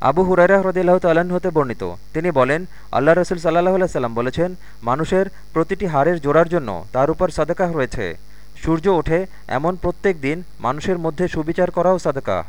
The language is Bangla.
আবু হুরাইরা হ্রদিল্লাহ তাল্লাহ্ন হতে বর্ণিত। তিনি বলেন, আল্লাহ রসুল সাল্লাহ সাল্লাম বলেছেন, মানুষের প্রতিটি হাড়ের জোড়ার জন্য তার উপর সাদাকা রয়েছে। সূর্য ওঠে এমন প্রত্যেক দিন মানুষের মধ্যে সুবিচার করাও সাদাকা।